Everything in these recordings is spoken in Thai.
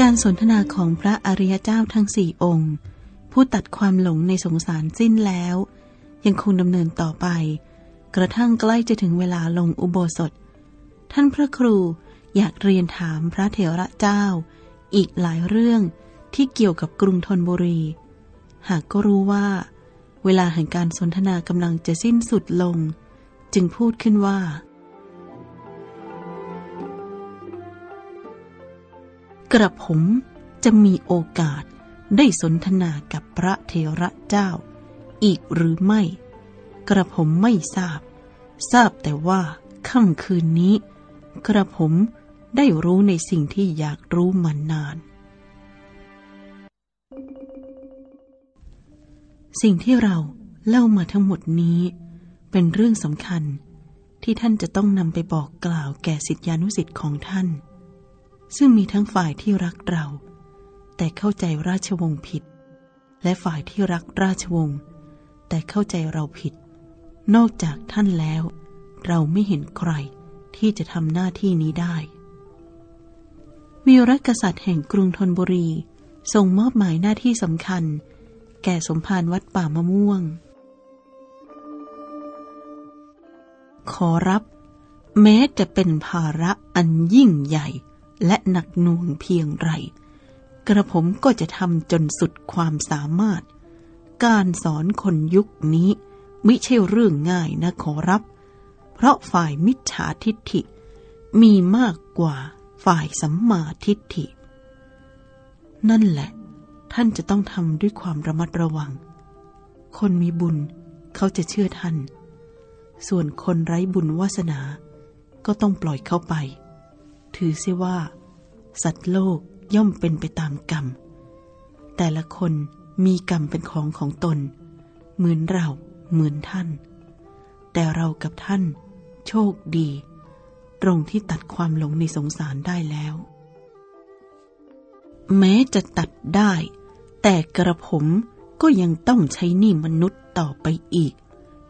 การสนทนาของพระอริยเจ้าทั้งสี่องค์ ผู้ตัดความหลงในสงสารสิ้นแล้ว ยังคงดำเนินต่อไป กระทั่งใกล้จะถึงเวลาลงอุโบสถ ท่านพระครูอยากเรียนถามพระเถระเจ้า อีกหลายเรื่องที่เกี่ยวกับกรุงธนบุรี หากก็รู้ว่า เวลาแห่งการสนทนากำลังจะสิ้นสุดลง จึงพูดขึ้นว่า กระผมจะมีโอกาสได้สนทนากับพระเถระเจ้า อีกหรือไม่ กระผมไม่ทราบ ทราบแต่ว่าค่ำคืนนี้ กระผมได้รู้ในสิ่งที่อยากรู้มานาน สิ่งที่เราเล่ามาทั้งหมดนี้ เป็นเรื่องสำคัญที่ท่านจะต้องนำไปบอกกล่าวแก่สิทธิานุสิทธิ์ของท่าน ซึ่งมีทั้งฝ่ายที่รักเรา แต่เข้าใจราชวงศ์ผิด และฝ่ายที่รักราชวงศ์แต่เข้าใจเราผิด นอกจากท่านแล้ว เราไม่เห็นใคร ที่จะทำหน้าที่นี้ได้ วีรกษัตริย์แห่งกรุงธนบุรีทรงมอบหมายหน้าที่สำคัญ แก่สมภารวัดป่ามะม่วง ขอรับ แม้จะเป็นภาระอันยิ่งใหญ่และหนักหน่วงเพียงไร กระผมก็จะทำจนสุดความสามารถ การสอนคนยุคนี้ไม่ใช่เรื่องง่ายนะขอรับเพราะฝ่ายมิจฉาทิฏฐิ มีมากกว่าฝ่ายสัมมาทิฏฐิ นั่นแหละ ท่านจะต้องทำด้วยความระมัดระวัง คนมีบุญเขาจะเชื่อท่าน ส่วนคนไร้บุญวาสนา ก็ต้องปล่อยเข้าไป ถือเสียว่า สัตว์โลกย่อมเป็นไปตามกรรม แต่ละคนมีกรรมเป็นของของตน เหมือนเราเหมือนท่าน แต่เรากับท่าน โชคดี ตรงที่ตัดความหลงในสงสารได้แล้ว แม้จะตัดได้ แต่กระผมก็ยังต้องใช้นี่มนุษย์ต่อไปอีก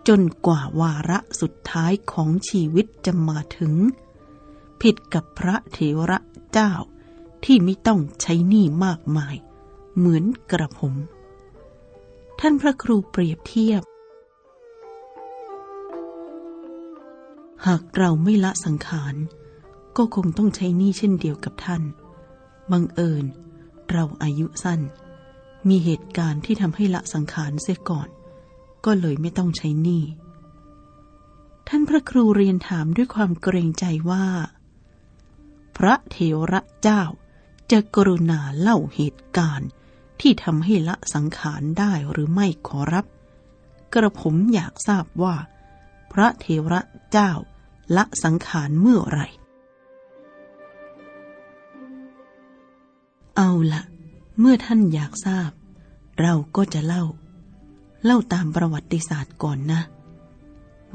จนกว่าวาระสุดท้ายของชีวิตจะมาถึง ผิดกับพระเถระเจ้าที่ไม่ต้องใช้หนี้มากมาย เหมือนกระผม ท่านพระครูเปรียบเทียบ หากเราไม่ละสังขาร ก็คงต้องใช้หนี้เช่นเดียวกับท่าน บังเอิญ เราอายุสั้น มีเหตุการณ์ที่ทำให้ละสังขารเสียก่อน ก็เลยไม่ต้องใช้หนี้ท่านพระครูเรียนถามด้วยความเกรงใจว่า พระเถระเจ้าจะกรุณาเล่าเหตุการณ์ที่ทำให้ละสังขารได้หรือไม่ขอรับ กระผมอยากทราบว่า พระเถระ เจ้าละสังขารเมื่อไรเอาละเมื่อท่านอยากทราบ เราก็จะเล่า เล่าตามประวัติศาสตร์ก่อนนะ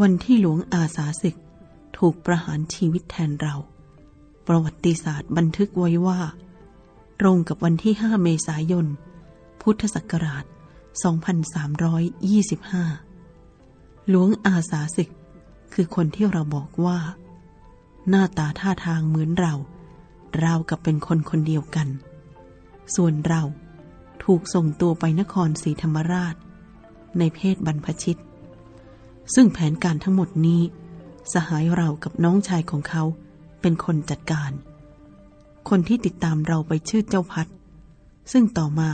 วันที่หลวงอาสาศึกถูกประหารชีวิตแทนเรา ประวัติศาสตร์บันทึกไว้ว่า ตรงกับวันที่ 5 เมษายน พุทธศักราช 2325 หลวงอาสาศึก คือคนที่เราบอกว่า หน้าตาท่าทางเหมือนเรา เรากับเป็นคนคนเดียวกัน ส่วนเราถูกส่งตัวไปนครศรีธรรมราช ในเพศบรรพชิต ซึ่งแผนการทั้งหมดนี้ สหายเรากับน้องชายของเขาเป็นคนจัดการ คนที่ติดตามเราไปชื่อเจ้าพัดซึ่งต่อมา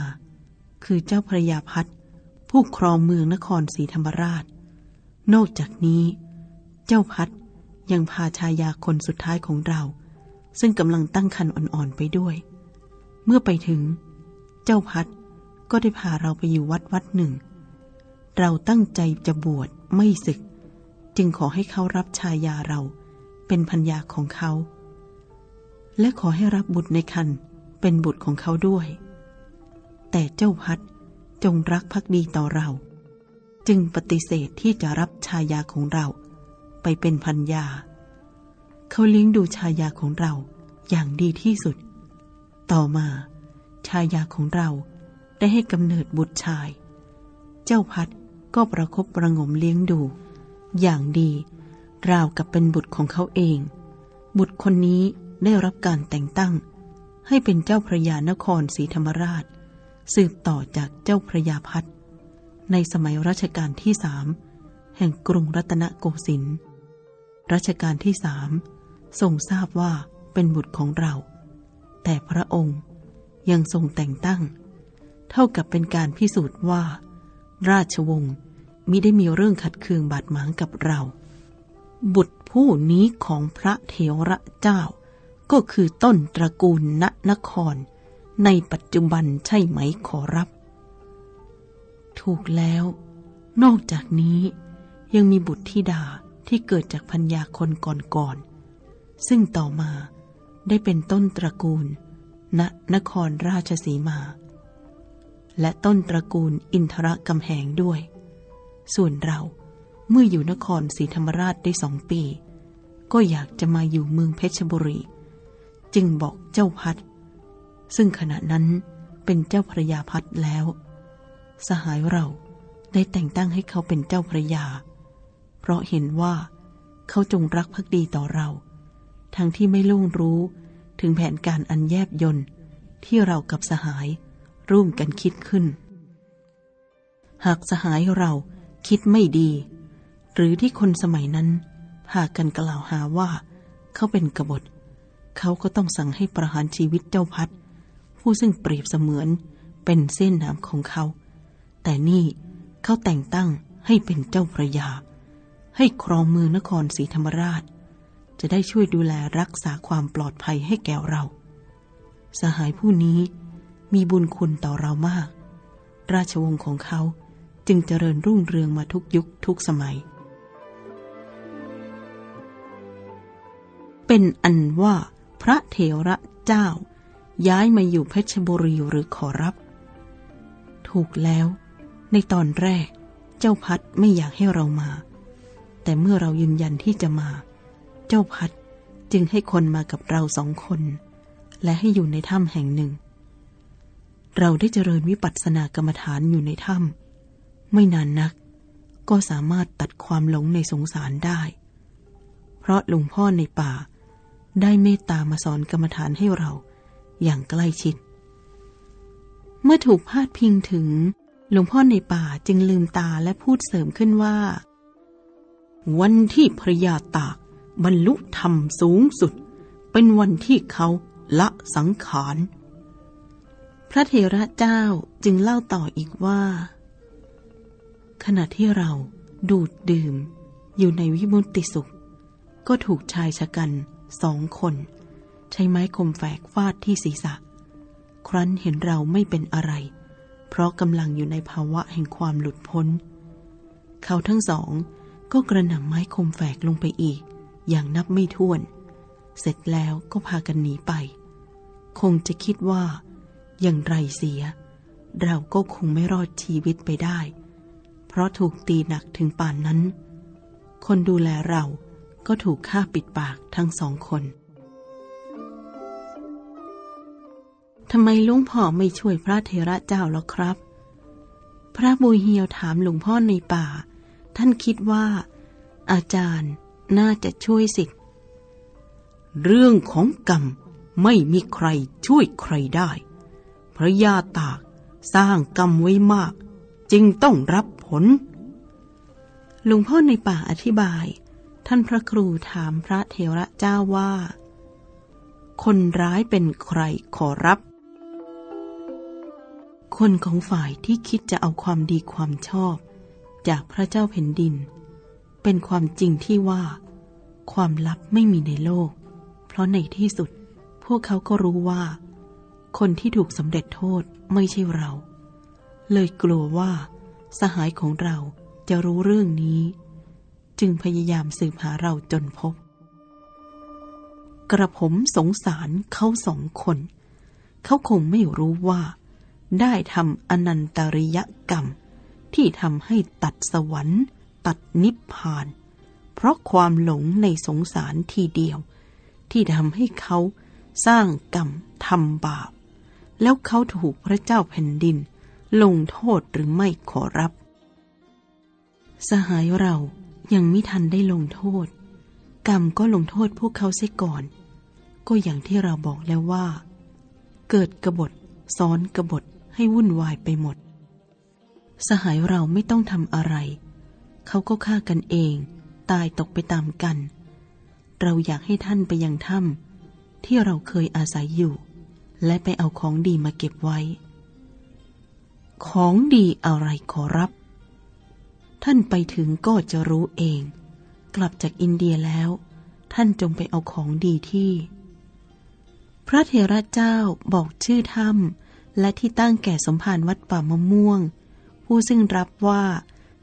คือเจ้าพระยาพัดผู้ครองเมืองนครศรีธรรมราช นอกจากนี้ เจ้าพัดยังพาชายาคนสุดท้ายของเรา ซึ่งกำลังตั้งคันอ่อนๆไปด้วย เมื่อไปถึง เจ้าพัดก็ได้พาเราไปอยู่วัดวัดหนึ่ง เราตั้งใจจะบวชไม่ศึก จึงขอให้เขารับชายาเราเป็นพัญญาของเขา และขอให้รับบุตรในคันเป็นบุตรของเขาด้วย แต่เจ้าพัดจงรักภักดีต่อเรา จึงปฏิเสธที่จะรับชายาของเรา ไปเป็นพันยา เขาเลี้ยงดูชายาของเราอย่างดีที่สุด ต่อมาชายาของเราได้ให้กำเนิดบุตรชาย เจ้าพัดก็ประคบประงมเลี้ยงดู อย่างดี ราวกับเป็นบุตรของเขาเอง บุตรคนนี้ได้รับการแต่งตั้ง ให้เป็นเจ้าพระยานครศรีธรรมราช สืบต่อจากเจ้าพระยาพัดในสมัยรัชกาลที่สามแห่งกรุงรัตนโกสินทร์ รัชกาลที่สามทรงทราบว่าเป็นบุตรของเรา แต่พระองค์ยังทรงแต่งตั้ง เท่ากับเป็นการพิสูจน์ว่า ราชวงศ์มิได้มีเรื่องขัดเคืองบาดหมางกับเรา บุตรผู้นี้ของพระเถระเจ้า ก็คือต้นตระกูลณนคร ในปัจจุบันใช่ไหมขอรับ ถูกแล้ว นอกจากนี้ยังมีบุตรธิดา ที่เกิดจากพัญญาคนก่อนๆซึ่งต่อมาได้เป็นต้นตระกูล ณนครราชสีมา และต้นตระกูลอินทรกำแหงด้วย ส่วนเราเมื่ออยู่นครศรีธรรมราชได้สองปี ก็อยากจะมาอยู่เมืองเพชรบุรี จึงบอกเจ้าพัดซึ่งขณะนั้นเป็นเจ้าพระยาพัดแล้ว สหายเราได้แต่งตั้งให้เขาเป็นเจ้าพระยา เพราะเห็นว่าเขาจงรักภักดีต่อเรา ทั้งที่ไม่ล่วงรู้ถึงแผนการอันแยบยนที่เรากับสหายร่วมกันคิดขึ้น หากสหายเราคิดไม่ดี หรือที่คนสมัยนั้นพากันกล่าวหาว่า เขาเป็นกบฏ เขาก็ต้องสั่งให้ประหารชีวิตเจ้าพัดผู้ซึ่งเปรียบเสมือนเป็นเส้นน้ำของเขา แต่นี่เขาแต่งตั้งให้เป็นเจ้าพระยา ให้ครองเมืองนครศรีธรรมราช จะได้ช่วยดูแลรักษาความปลอดภัยให้แก่เรา สหายผู้นี้มีบุญคุณต่อเรามาก ราชวงศ์ของเขาจึงเจริญรุ่งเรืองมาทุกยุคทุกสมัย เป็นอันว่าพระเถระเจ้า ย้ายมาอยู่เพชรบุรีหรือขอรับ ถูกแล้ว ในตอนแรกเจ้าพัดไม่อยากให้เรามา แต่เมื่อเรายืนยันที่จะมา เจ้าพัดจึงให้คนมากับเราสองคน และให้อยู่ในถ้ำแห่งหนึ่ง เราได้เจริญวิปัสสนากรรมฐานอยู่ในถ้ำไม่นานนัก ก็สามารถตัดความหลงในสงสารได้ เพราะหลวงพ่อในป่า ได้เมตตามาสอนกรรมฐานให้เราอย่างใกล้ชิด เมื่อถูกพาดพิงถึงหลวงพ่อในป่าจึงลืมตาและพูดเสริมขึ้นว่า วันที่พระยาตากบรรลุธรรมสูงสุด เป็นวันที่เขาละสังขาร พระเถระเจ้าจึงเล่าต่ออีกว่า ขณะที่เราดูดดื่มอยู่ในวิมุตติสุข ก็ถูกชายชะกันสองคน ใช้ไม้คมแฝกฟาดที่ศีรษะ ครั้นเห็นเราไม่เป็นอะไร เพราะกำลังอยู่ในภาวะแห่งความหลุดพ้น เขาทั้งสอง ก็กระหน่ำไม้คมแฝกลงไปอีก อย่างนับไม่ถ้วน เสร็จแล้วก็พากันหนีไป คงจะคิดว่า อย่างไรเสีย เราก็คงไม่รอดชีวิตไปได้ เพราะถูกตีหนักถึงป่านนั้น คนดูแลเราก็ถูกฆ่าปิดปากทั้งสองคนทำไมลุงพ่อไม่ช่วยพระเทระเจ้าหรอครับ พระบุญเฮียวถามหลวงพ่อในป่า ท่านคิดว่า อาจารย์น่าจะช่วยสิทธิ์เรื่องของกรรมไม่มีใครช่วยใครได้ พระยาตากสร้างกรรมไว้มาก จึงต้องรับผลหลวงพ่อในป่าอธิบาย ท่านพระครูถามพระเทระเจ้าว่า คนร้ายเป็นใครขอรับ คนของฝ่ายที่คิดจะเอาความดีความชอบ จากพระเจ้าแผ่นดิน เป็นความจริงที่ว่า ความลับไม่มีในโลก เพราะในที่สุดพวกเขาก็รู้ว่า คนที่ถูกสำเร็จโทษไม่ใช่เรา เลยกลัวว่าสหายของเราจะรู้เรื่องนี้ จึงพยายามสืบหาเราจนพบ กระผมสงสารเขาสองคน เขาคงไม่รู้ว่า ได้ทำอนันตริยกรรม ที่ทำให้ตัดสวรรค์ ตัดนิพพาน เพราะความหลงในสงสารทีเดียว ที่ทำให้เขาสร้างกรรมทำบาป แล้วเขาถูกพระเจ้าแผ่นดิน ลงโทษหรือไม่ขอรับ สหายเรายังไม่ทันได้ลงโทษ กรรมก็ลงโทษพวกเขาเสียก่อน ก็อย่างที่เราบอกแล้วว่า เกิดกบฏซ้อนกบฏให้วุ่นวายไปหมด สหายเราไม่ต้องทำอะไร เขาก็ฆ่ากันเอง ตายตกไปตามกัน เราอยากให้ท่านไปยังถ้ำที่เราเคยอาศัยอยู่ และไปเอาของดีมาเก็บไว้ ของดีอะไรขอรับ ท่านไปถึงก็จะรู้เอง กลับจากอินเดียแล้ว ท่านจงไปเอาของดีที่ พระเถระเจ้าบอกชื่อถ้ำและที่ตั้งแก่สมภารวัดป่ามะม่วง ผู้ซึ่งรับว่า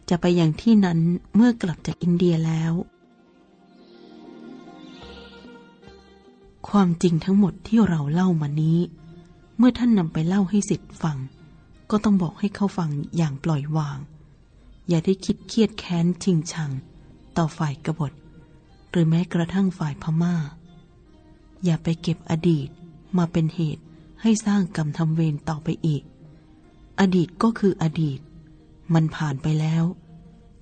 จะไปอย่างที่นั้นเมื่อกลับจากอินเดียแล้ว ความจริงทั้งหมดที่เราเล่ามานี้ เมื่อท่านนำไปเล่าให้สิทธิ์ฟัง ก็ต้องบอกให้เขาฟังอย่างปล่อยวาง อย่าได้คิดเครียดแค้นชิงชัง ต่อฝ่ายกบฏ หรือแม้กระทั่งฝ่ายพมา่า อย่าไปเก็บอดีตมาเป็นเหตุให้สร้างกรรมทำเวรต่อไปอีก อดีตก็คืออดีต มันผ่านไปแล้ว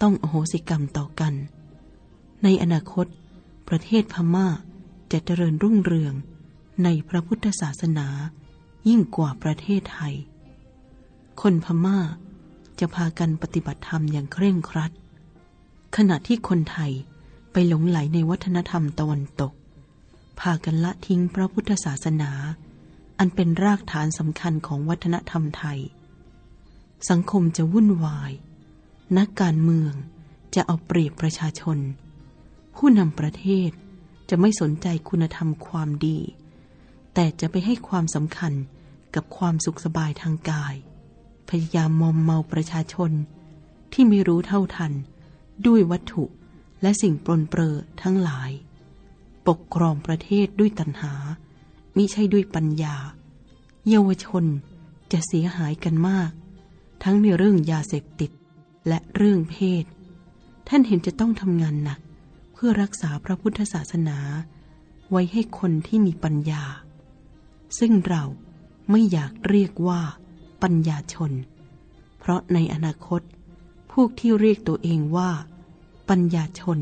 ต้องอโหสิกรรมต่อกัน ในอนาคต ประเทศพม่าจะเจริญรุ่งเรืองในพระพุทธศาสนายิ่งกว่าประเทศไทย คนพม่าจะพากันปฏิบัติธรรมอย่างเคร่งครัด ขณะที่คนไทยไปหลงไหลในวัฒนธรรมตะวันตก พากันละทิ้งพระพุทธศาสนา อันเป็นรากฐานสำคัญของวัฒนธรรมไทย สังคมจะวุ่นวาย นักการเมืองจะเอาเปรียบประชาชน ผู้นำประเทศจะไม่สนใจคุณธรรมความดี แต่จะไปให้ความสำคัญกับความสุขสบายทางกาย พยายามมอมเมาประชาชน ที่ไม่รู้เท่าทัน ด้วยวัตถุและสิ่งปลนเปลือทั้งหลาย ปกครองประเทศด้วยตัณหามิใช่ด้วยปัญญา เยาวชนจะเสียหายกันมาก ทั้งในเรื่องยาเสพติดและเรื่องเพศ ท่านเห็นจะต้องทำงานหนัก เพื่อรักษาพระพุทธศาสนา ไว้ให้คนที่มีปัญญา ซึ่งเราไม่อยากเรียกว่า ปัญญาชน เพราะในอนาคต พวกที่เรียกตัวเองว่า ปัญญาชน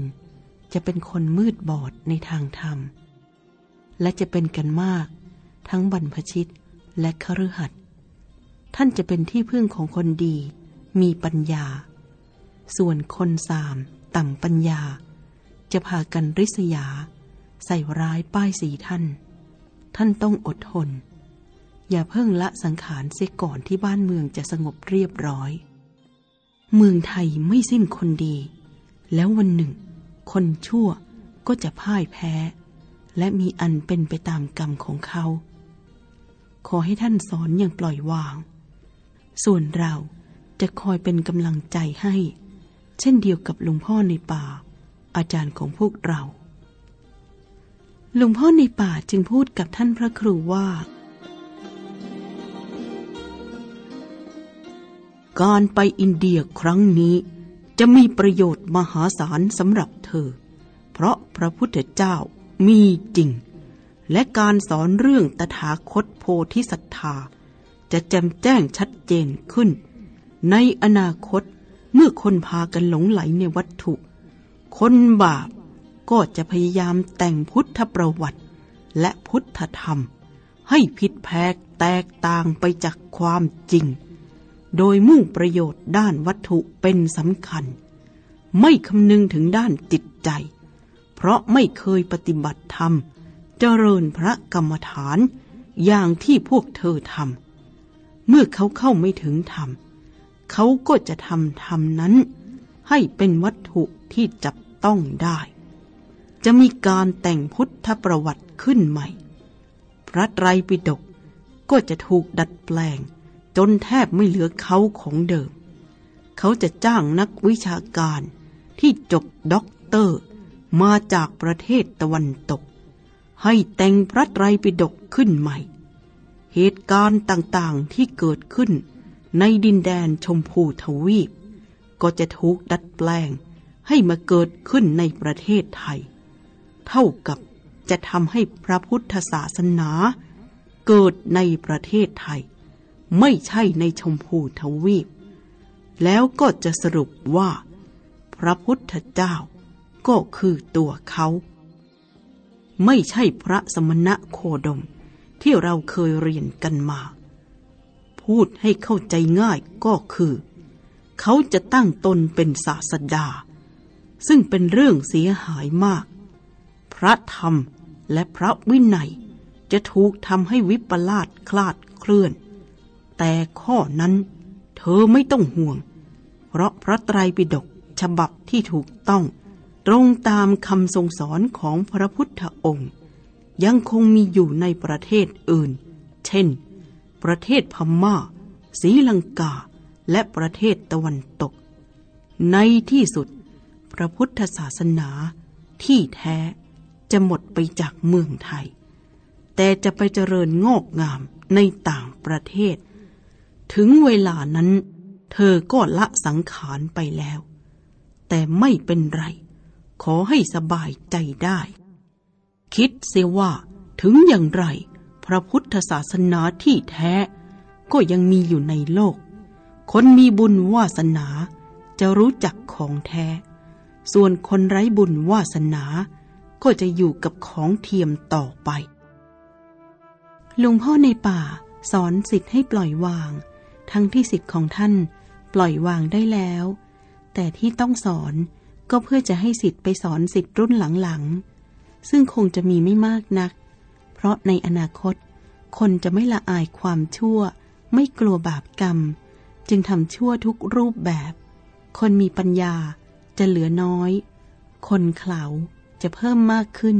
จะเป็นคนมืดบอดในทางธรรม และจะเป็นกันมาก ทั้งบรรพชิตและคฤหัสถ์ ท่านจะเป็นที่พึ่งของคนดี มีปัญญา ส่วนคนสามต่ำปัญญา จะพากันริษยา ใส่ร้ายป้ายสีท่าน ท่านต้องอดทน อย่าเพิ่งละสังขารเสียก่อนที่บ้านเมืองจะสงบเรียบร้อย เมืองไทยไม่สิ้นคนดี แล้ววันหนึ่ง คนชั่วก็จะพ่ายแพ้ และมีอันเป็นไปตามกรรมของเขา ขอให้ท่านสอนอย่างปล่อยวาง ส่วนเราจะคอยเป็นกำลังใจให้ เช่นเดียวกับหลวงพ่อในป่า อาจารย์ของพวกเรา หลวงพ่อในป่าจึงพูดกับท่านพระครูว่า การไปอินเดียครั้งนี้จะมีประโยชน์มหาศาลสำหรับเธอ เพราะพระพุทธเจ้ามีจริง และการสอนเรื่องตถาคตโพธิสัตธา จะแจ่มแจ้งชัดเจนขึ้น ในอนาคตเมื่อคนพากันหลงไหลในวัตถุ คนบาปก็จะพยายามแต่งพุทธประวัติและพุทธธรรม ให้ผิดแผกแตกต่างไปจากความจริง โดยมุ่งประโยชน์ด้านวัตถุเป็นสำคัญ ไม่คำนึงถึงด้านจิตใจ เพราะไม่เคยปฏิบัติธรรม เจริญพระกรรมฐานอย่างที่พวกเธอทำ เมื่อเขาเข้าไม่ถึงธรรม เขาก็จะทำธรรมนั้น ให้เป็นวัตถุที่จับต้องได้ จะมีการแต่งพุทธประวัติขึ้นใหม่ พระไตรปิฎกก็จะถูกดัดแปลง จนแทบไม่เหลือเค้าของเดิม เขาจะจ้างนักวิชาการที่จบด็อกเตอร์มาจากประเทศตะวันตก ให้แต่งพระไตรปิฎกขึ้นใหม่ เหตุการณ์ต่างๆที่เกิดขึ้นในดินแดนชมพูทวีป ก็จะถูกดัดแปลงให้มาเกิดขึ้นในประเทศไทย เท่ากับจะทำให้พระพุทธศาสนา เกิดในประเทศไทย ไม่ใช่ในชมพูทวีป แล้วก็จะสรุปว่า พระพุทธเจ้าก็คือตัวเขา ไม่ใช่พระสมณะโคดม ที่เราเคยเรียนกันมา พูดให้เข้าใจง่ายก็คือ เขาจะตั้งตนเป็นศาสดา ซึ่งเป็นเรื่องเสียหายมาก พระธรรมและพระวินัย จะถูกทำให้วิปลาสคลาดเคลื่อน แต่ข้อนั้นเธอไม่ต้องห่วง เพราะพระไตรปิฎกฉบับที่ถูกต้อง ตรงตามคำทรงสอนของพระพุทธองค์ ยังคงมีอยู่ในประเทศอื่น เช่น ประเทศพม่าศรีลังกา และประเทศตะวันตก ในที่สุด พระพุทธศาสนาที่แท้จะหมดไปจากเมืองไทย แต่จะไปเจริญงอกงามในต่างประเทศ ถึงเวลานั้น เธอก็ละสังขารไปแล้ว แต่ไม่เป็นไร ขอให้สบายใจได้ คิดเสียว่าถึงอย่างไร พระพุทธศาสนาที่แท้ ก็ยังมีอยู่ในโลก คนมีบุญวาสนาจะรู้จักของแท้ ส่วนคนไร้บุญวาสนา ก็จะอยู่กับของเทียมต่อไปหลวงพ่อในป่าสอนสิทธิ์ให้ปล่อยวาง ทั้งที่สิทธิ์ของท่านปล่อยวางได้แล้ว แต่ที่ต้องสอนก็เพื่อจะให้สิทธิ์ไปสอนสิทธิ์รุ่นหลังๆ ซึ่งคงจะมีไม่มากนัก เพราะในอนาคต คนจะไม่ละอายความชั่ว ไม่กลัวบาปกรรม จึงทำชั่วทุกรูปแบบ คนมีปัญญาจะเหลือน้อย คนเขลาจะเพิ่มมากขึ้น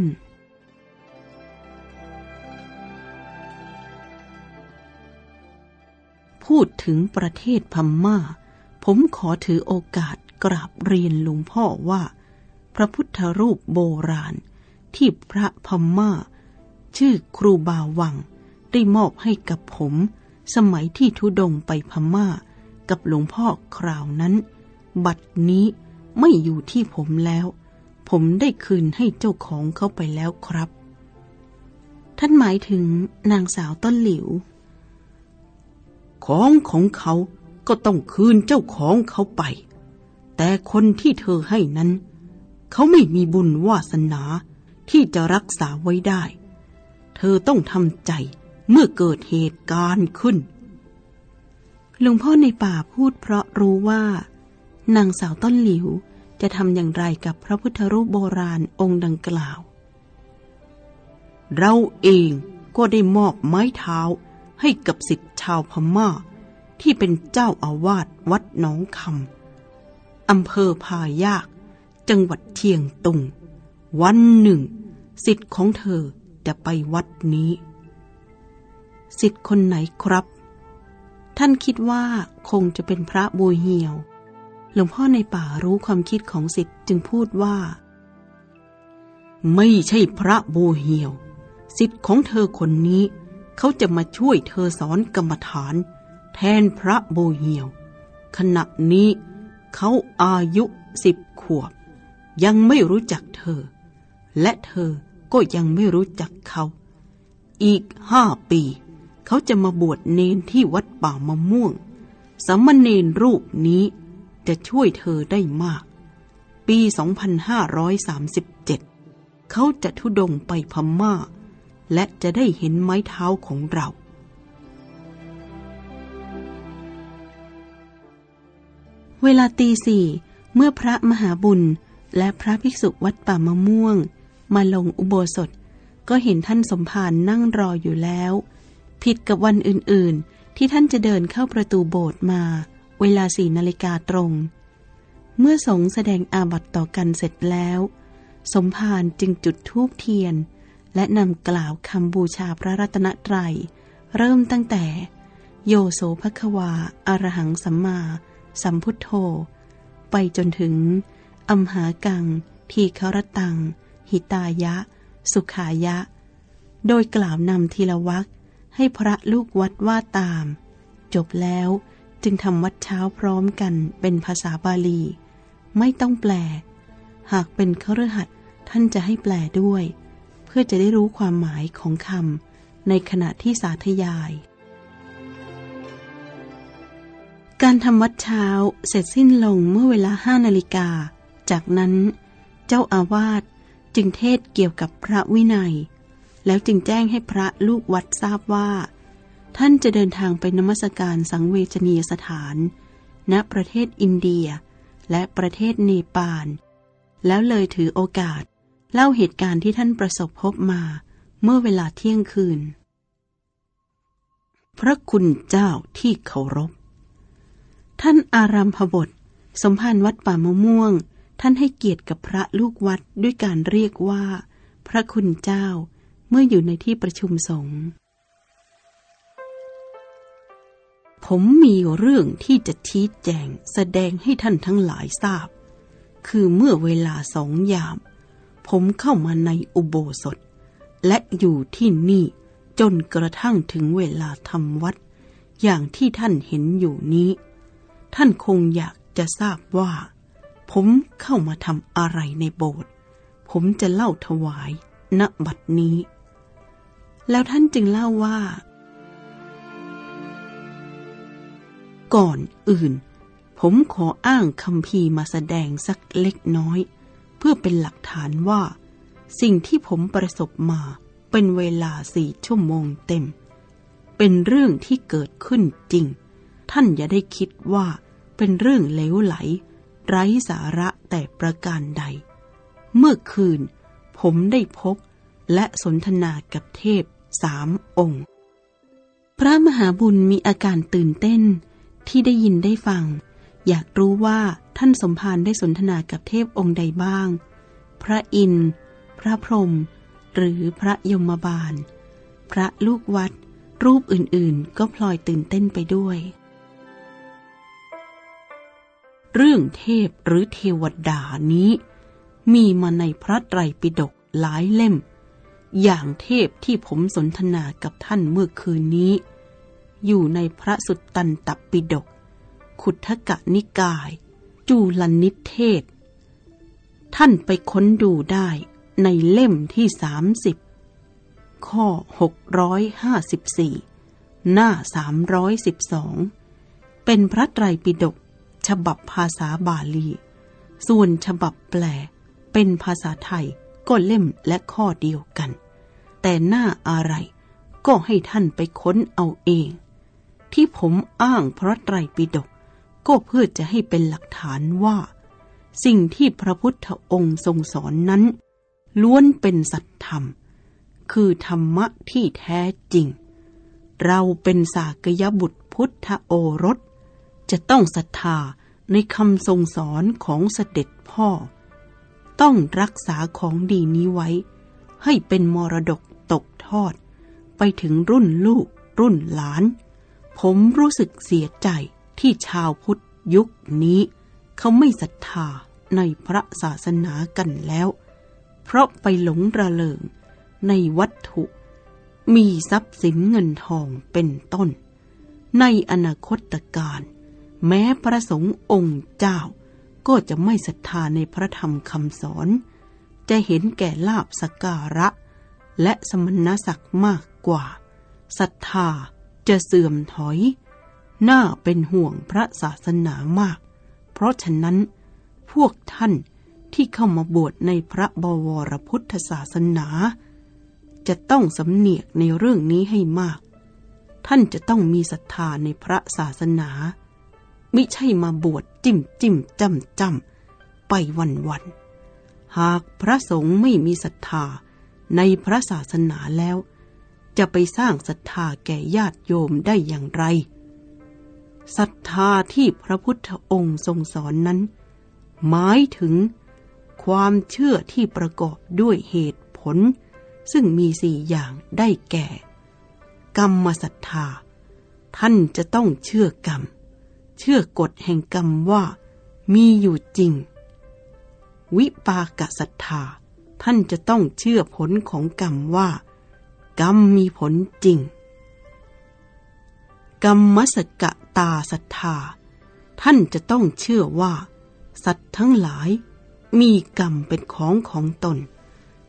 พูดถึงประเทศพม่า ผมขอถือโอกาสกราบเรียนหลวงพ่อว่า พระพุทธรูปโบราณ ที่พระพม่า ชื่อครูบาวัง ได้มอบให้กับผม สมัยที่ทุดงไปพม่า กับหลวงพ่อคราวนั้น บัดนี้ไม่อยู่ที่ผมแล้ว ผมได้คืนให้เจ้าของเขาไปแล้วครับ ท่านหมายถึงนางสาวต้นหลิว ของของเขาก็ต้องคืนเจ้าของเขาไป แต่คนที่เธอให้นั้น เขาไม่มีบุญวาสนา ที่จะรักษาไว้ได้ เธอต้องทำใจเมื่อเกิดเหตุการณ์ขึ้น หลวงพ่อในป่าพูดเพราะรู้ว่า นางสาวต้นหลิวจะทำอย่างไรกับพระพุทธรูปโบราณองค์ดังกล่าว เราเองก็ได้มอบไม้เท้าให้กับสิทธิ์ชาวพม่า ที่เป็นเจ้าอาวาสวัดหนองคำอำเภอพายาก จังหวัดเชียงตุง วันหนึ่ง สิทธิ์ของเธอจะไปวัดนี้ สิทธิ์คนไหนครับ ท่านคิดว่าคงจะเป็นพระบูเหียว หลวงพ่อในป่ารู้ความคิดของสิทธิ์จึงพูดว่า ไม่ใช่พระโบเหียว สิทธิ์ของเธอคนนี้ เขาจะมาช่วยเธอสอนกรรมฐาน แทนพระโบเหียว ขณะนี้เขาอายุสิบขวบ ยังไม่รู้จักเธอ และเธอก็ยังไม่รู้จักเขา อีกห้าปี เขาจะมาบวชเนนที่วัดป่ามะม่วงสมณเณรรูปนี้จะช่วยเธอได้มาก ปี 2537 เขาจะทุดงไปพม่า และจะได้เห็นไม้เท้าของเราเวลาตีสี่เมื่อพระมหาบุญและพระภิกษุวัดป่ามะม่วง มาลงอุโบสถ ก็เห็นท่านสมภารนั่งรออยู่แล้ว ผิดกับวันอื่นๆ ที่ท่านจะเดินเข้าประตูโบสถ์มา เวลาสี่นาฬิกาตรง เมื่อสงแสดงอาบัติต่อกันเสร็จแล้ว สมภารจึงจุดธูปเทียน และนำกล่าวคำบูชาพระรัตนตรัย เริ่มตั้งแต่ โยโสภควาอารหังสัมมาสัมพุทโธ ไปจนถึง อัมหากัง ทีครตัง หิตายะ สุขายะ โดยกล่าวนำทีละวักให้พระลูกวัดว่าตาม จบแล้วจึงทำวัดเช้าพร้อมกันเป็นภาษาบาลี ไม่ต้องแปล หากเป็นเครือหัดท่านจะให้แปลด้วย เพื่พื่อจะได้รู้ความหมายของคำในขณะที่สาธยาย การทำวัดเช้าเสร็จสิ้นลงเมื่อเวลาห้านาฬิกา จากนั้น เจ้าอาวาส จึงเทศเกี่ยวกับพระวินัย แล้วจึงแจ้งให้พระลูกวัดทราบว่า ท่านจะเดินทางไปนมัสการสังเวชนียสถาน ณประเทศอินเดียและประเทศเนปาล แล้วเลยถือโอกาส เล่าเหตุการณ์ที่ท่านประสบพบมาเมื่อเวลาเที่ยงคืน พระคุณเจ้าที่เคารพ ท่านอารามพบท สมภารวัดป่ามะม่วง ท่านให้เกียรติกับพระลูกวัดด้วยการเรียกว่า พระคุณเจ้า เมื่ออยู่ในที่ประชุมสงฆ์ผมมีเรื่องที่จะชี้แจงแสดงให้ท่านทั้งหลายทราบ คือเมื่อเวลาสองยาม ผมเข้ามาในอุโบสถ และอยู่ที่นี่จนกระทั่งถึงเวลาทำวัด อย่างที่ท่านเห็นอยู่นี้ ท่านคงอยากจะทราบว่า ผมเข้ามาทำอะไรในโบสถ์ผมจะเล่าถวาย ณบัดนี้ แล้วท่านจึงเล่าว่า ก่อนอื่น ผมขออ้างคำพีมาแสดงสักเล็กน้อย เพื่อเป็นหลักฐานว่า สิ่งที่ผมประสบมาเป็นเวลาสี่ชั่วโมงเต็ม เป็นเรื่องที่เกิดขึ้นจริง ท่านอย่าได้คิดว่าเป็นเรื่องเลวไหล ไร้สาระแต่ประการใด เมื่อคืนผมได้พบและสนทนากับเทพสามองค์ พระมหาบุญมีอาการตื่นเต้นที่ได้ยินได้ฟัง อยากรู้ว่าท่านสมภารได้สนทนากับเทพองค์ใดบ้าง พระอินทร์ พระพรหมหรือพระยมบาล พระลูกวัด รูปอื่นๆ ก็พลอยตื่นเต้นไปด้วย เรื่องเทพหรือเทวดานี้ มีมาในพระไตรปิฎกหลายเล่ม อย่างเทพที่ผมสนทนากับท่านเมื่อคืนนี้ อยู่ในพระสุตตันตปิฎกขุทกะนิกาย จูลนิเทศ ท่านไปค้นดูได้ในเล่มที่สามสิบข้อหกร้อยห้าสิบสี่หน้าสามร้อยสิบสองเป็นพระไตรปิฎก ฉบับภาษาบาลี ส่วนฉบับแปล เป็นภาษาไทยก็เล่มและข้อเดียวกัน แต่หน้าอะไรก็ให้ท่านไปค้นเอาเอง ที่ผมอ้างพระไตรปิฎกก็เพื่อจะให้เป็นหลักฐานว่า สิ่งที่พระพุทธองค์ทรงสอนนั้น ล้วนเป็นสัตธรรม คือธรรมะที่แท้จริง เราเป็นสากยบุตรพุทธโอรส จะต้องศรัทธาในคำทรงสอนของเสด็จพ่อ ต้องรักษาของดีนี้ไว้ ให้เป็นมรดกตกทอด ไปถึงรุ่นลูก รุ่นหลาน ผมรู้สึกเสียใจที่ชาวพุทธยุคนี้ เขาไม่ศรัทธาในพระศาสนากันแล้ว เพราะไปหลงระเริงในวัตถุ มีทรัพย์สินเงินทองเป็นต้น ในอนาคตการ แม้พระสงฆ์องค์เจ้า ก็จะไม่ศรัทธาในพระธรรมคำสอน จะเห็นแก่ลาบสการะ และสมณศักดิ์มากกว่าศรัทธาจะเสื่อมถอย น่าเป็นห่วงพระศาสนามาก เพราะฉะนั้น พวกท่านที่เข้ามาบวชในพระบวรพุทธศาสนา จะต้องสำเนียกในเรื่องนี้ให้มาก ท่านจะต้องมีศรัทธาในพระศาสนา มิใช่มาบวชจิ้มจิ้มจำจำไปวันวัน หากพระสงฆ์ไม่มีศรัทธาในพระศาสนาแล้ว จะไปสร้างศรัทธาแก่ญาติโยมได้อย่างไรศรัทธาที่พระพุทธองค์ทรงสอนนั้น หมายถึงความเชื่อที่ประกอบด้วยเหตุผล ซึ่งมีสี่อย่างได้แก่ กรรมศรัทธา ท่านจะต้องเชื่อกรรม เชื่อกฎแห่งกรรมว่า มีอยู่จริง วิปากศรัทธา ท่านจะต้องเชื่อผลของกรรมว่า กรรมมีผลจริง กรรมสกตาศรัทธา ท่านจะต้องเชื่อว่า สัตว์ทั้งหลาย มีกรรมเป็นของของตน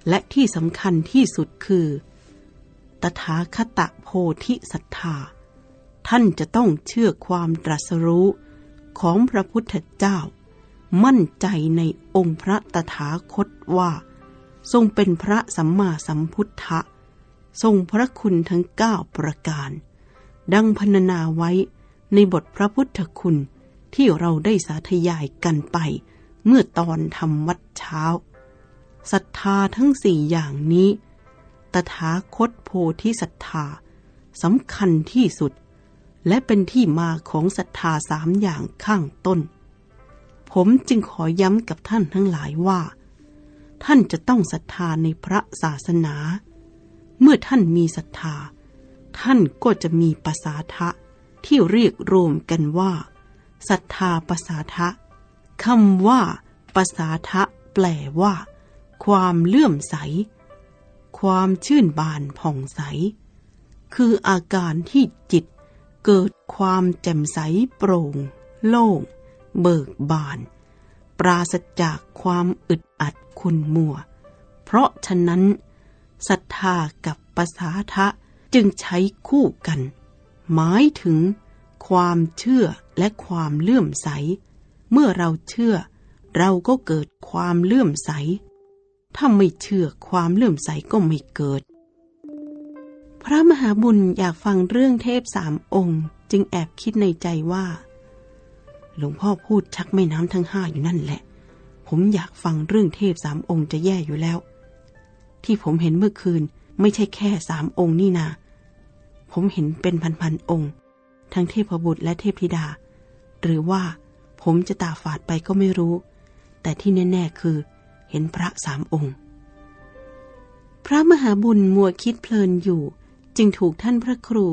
และที่สำคัญที่สุดคือ ตถาคตโพธิศรัทธา ท่านจะต้องเชื่อความตรัสรู้ของพระพุทธเจ้า มั่นใจในองค์พระตถาคตว่า ทรงเป็นพระสัมมาสัมพุทธะ ทรงพระคุณทั้งเก้าประการ ดังพรรณนาไว้ในบทพระพุทธคุณที่เราได้สาธยายกันไป เมื่อตอนทำวัดเช้าศรัทธาทั้งสี่อย่างนี้ ตถาคตโพธิศรัทธาสำคัญที่สุด และเป็นที่มาของศรัทธาสามอย่างข้างต้น ผมจึงขอย้ำกับท่านทั้งหลายว่า ท่านจะต้องศรัทธาในพระศาสนา เมื่อท่านมีศรัทธา ท่านก็จะมีภาษาทะที่เรียกรวมกันว่าศรัทธาภาษาทะคำว่าภาษาทะแปลว่า ความเลื่อมใส ความชื่นบานผ่องใส คืออาการที่จิต เกิดความแจ่มใสโปร่ง โล่ง เบิกบาน ปราศจากความอึดอัดคุณมัว เพราะฉะนั้นศรัทธากับภาษาทะจึงใช้คู่กัน หมายถึง ความเชื่อและความเลื่อมใส เมื่อเราเชื่อ เราก็เกิดความเลื่อมใส ถ้าไม่เชื่อความเลื่อมใสก็ไม่เกิด พระมหาบุญอยากฟังเรื่องเทพสามองค์ จึงแอบคิดในใจว่า หลวงพ่อพูดชักแม่น้ำทั้งห้าอยู่นั่นแหละ ผมอยากฟังเรื่องเทพสามองค์จะแย่อยู่แล้ว ที่ผมเห็นเมื่อคืนไม่ใช่แค่สามองค์นี่นา ผมเห็นเป็นพันๆองค์ ทั้งเทพบุตรและเทพธิดา หรือว่าผมจะตาฝาดไปก็ไม่รู้ แต่ที่แน่ๆคือ เห็นพระสามองค์ พระมหาบุญมัวคิดเพลินอยู่ จึงถูกท่านพระครู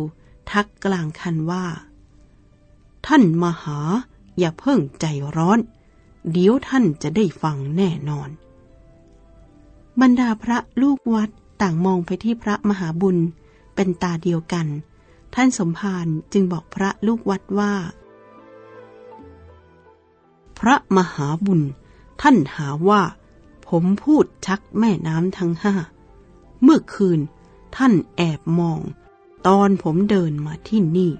ทักกลางคันว่า ท่านมหาอย่าเพิ่งใจร้อน เดี๋ยวท่านจะได้ฟังแน่นอน บรรดาพระลูกวัดต่างมองไปที่พระมหาบุญเป็นตาเดียวกัน ท่านสมภารจึงบอกพระลูกวัดว่า พระมหาบุญ ท่านหาว่า ผมพูดชักแม่น้ำทั้งห้า เมื่อคืน ท่านแอบมอง ตอนผมเดินมาที่นี่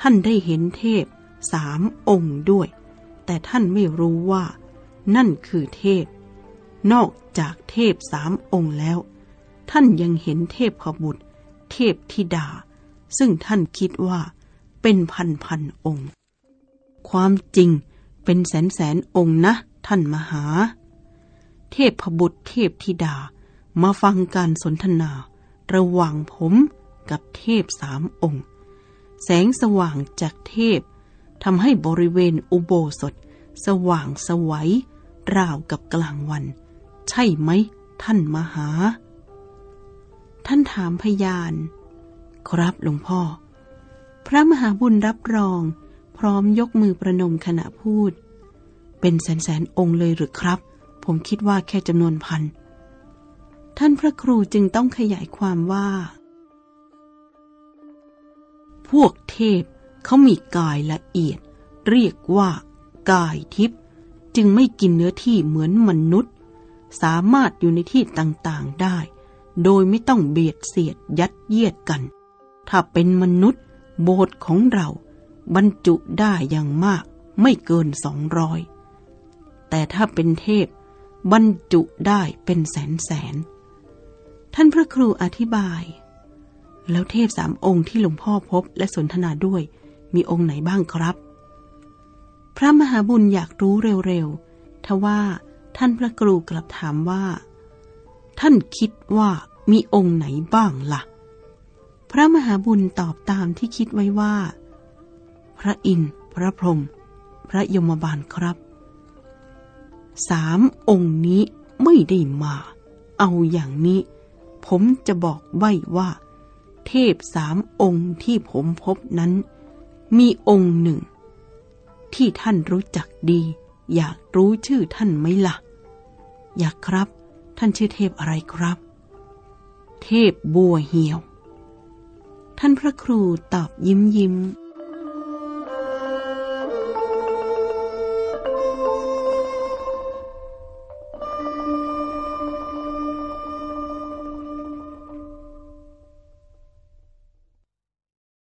ท่านได้เห็นเทพสามองค์ด้วย แต่ท่านไม่รู้ว่า นั่นคือเทพ นอกจากเทพสามองค์แล้ว ท่านยังเห็นเทพขบุตร เทพธิดา ซึ่งท่านคิดว่า เป็นพันพันองค์ ความจริงเป็นแสนแสนองค์นะ ท่านมหา เทพพบุตรเทพธิดามาฟังการสนทนา ระหว่างผมกับเทพสามองค์ แสงสว่างจากเทพทำให้บริเวณอุโบสถ สว่างสวัยราวกับกลางวัน ใช่ไหม ท่านมหา ท่านถามพยาน ครับหลวงพ่อ พระมหาบุญรับรอง พร้อมยกมือประนมขณะพูด เป็นแสนแสนองค์เลยหรือครับ ผมคิดว่าแค่จำนวนพัน ท่านพระครูจึงต้องขยายความว่า พวกเทพเขามีกายละเอียด เรียกว่ากายทิพย์จึงไม่กินเนื้อที่เหมือนมนุษย์ สามารถอยู่ในที่ต่างๆได้ โดยไม่ต้องเบียดเสียดยัดเยียดกัน ถ้าเป็นมนุษย์ โบสถ์ของเรา บรรจุได้อย่างมากไม่เกินสองร้อยแต่ถ้าเป็นเทพบรรจุได้เป็นแสนแสน ท่านพระครูอธิบาย แล้วเทพสามองค์ที่หลวงพ่อพบและสนทนาด้วย มีองค์ไหนบ้างครับ พระมหาบุญอยากรู้เร็วๆทว่าท่านพระครูกลับถามว่า ท่านคิดว่ามีองค์ไหนบ้างละ่ะ พระมหาบุญตอบตามที่คิดไว้ว่า พระอินทร์พระพรหมพระยมบาลครับสามองค์นี้ไม่ได้มา เอาอย่างนี้ ผมจะบอกไว้ว่า เทพสามองค์ที่ผมพบนั้น มีองค์หนึ่ง ที่ท่านรู้จักดี อยากรู้ชื่อท่านไหมละ่ะ อยากครับ ท่านชื่อเทพอะไรครับ เทพบัวเหี่ยว ท่านพระครูตอบยิ้มยิ้ม